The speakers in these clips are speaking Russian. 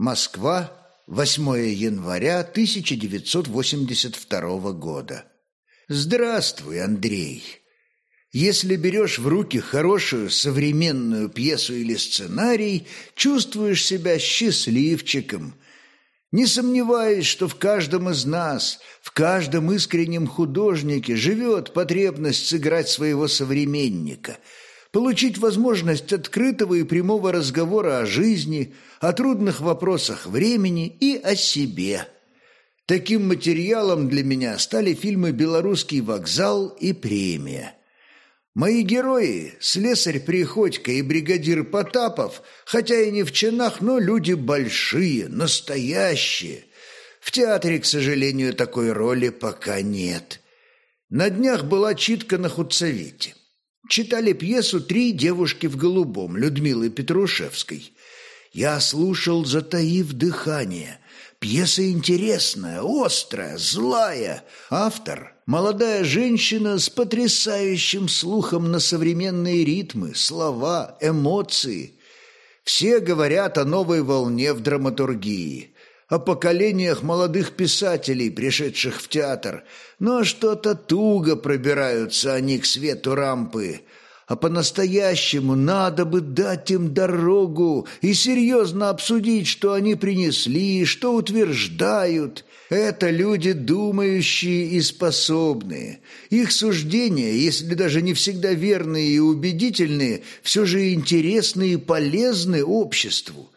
Москва, 8 января 1982 года. Здравствуй, Андрей. Если берешь в руки хорошую современную пьесу или сценарий, чувствуешь себя счастливчиком. Не сомневаюсь, что в каждом из нас, в каждом искреннем художнике живет потребность сыграть своего современника – получить возможность открытого и прямого разговора о жизни, о трудных вопросах времени и о себе. Таким материалом для меня стали фильмы «Белорусский вокзал» и «Премия». Мои герои, слесарь Приходько и бригадир Потапов, хотя и не в чинах, но люди большие, настоящие. В театре, к сожалению, такой роли пока нет. На днях была читка на худсовете. Читали пьесу «Три девушки в голубом» Людмилы Петрушевской. Я слушал, затаив дыхание. Пьеса интересная, острая, злая. Автор – молодая женщина с потрясающим слухом на современные ритмы, слова, эмоции. Все говорят о новой волне в драматургии о поколениях молодых писателей, пришедших в театр, но что-то туго пробираются они к свету рампы, а по-настоящему надо бы дать им дорогу и серьезно обсудить, что они принесли, что утверждают. Это люди думающие и способные. Их суждения, если даже не всегда верные и убедительные, все же интересны и полезны обществу.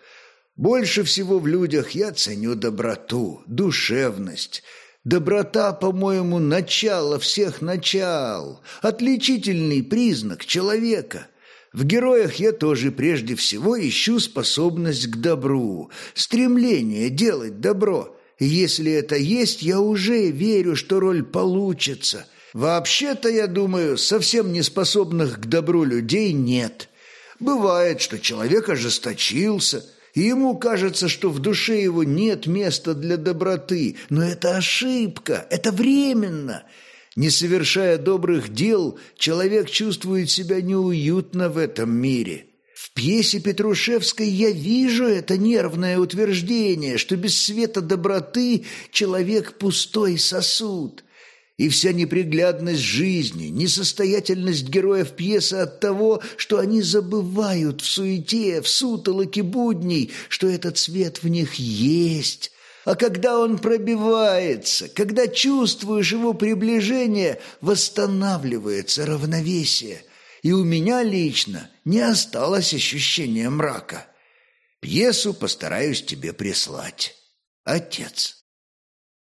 Больше всего в людях я ценю доброту, душевность. Доброта, по-моему, начало всех начал, отличительный признак человека. В героях я тоже прежде всего ищу способность к добру, стремление делать добро. Если это есть, я уже верю, что роль получится. Вообще-то, я думаю, совсем неспособных к добру людей нет. Бывает, что человек ожесточился – и ему кажется, что в душе его нет места для доброты. Но это ошибка, это временно. Не совершая добрых дел, человек чувствует себя неуютно в этом мире. В пьесе Петрушевской я вижу это нервное утверждение, что без света доброты человек пустой сосуд и вся неприглядность жизни, несостоятельность героев пьесы от того, что они забывают в суете, в сутолоке будней, что этот свет в них есть. А когда он пробивается, когда чувствуешь его приближение, восстанавливается равновесие. И у меня лично не осталось ощущения мрака. Пьесу постараюсь тебе прислать. Отец.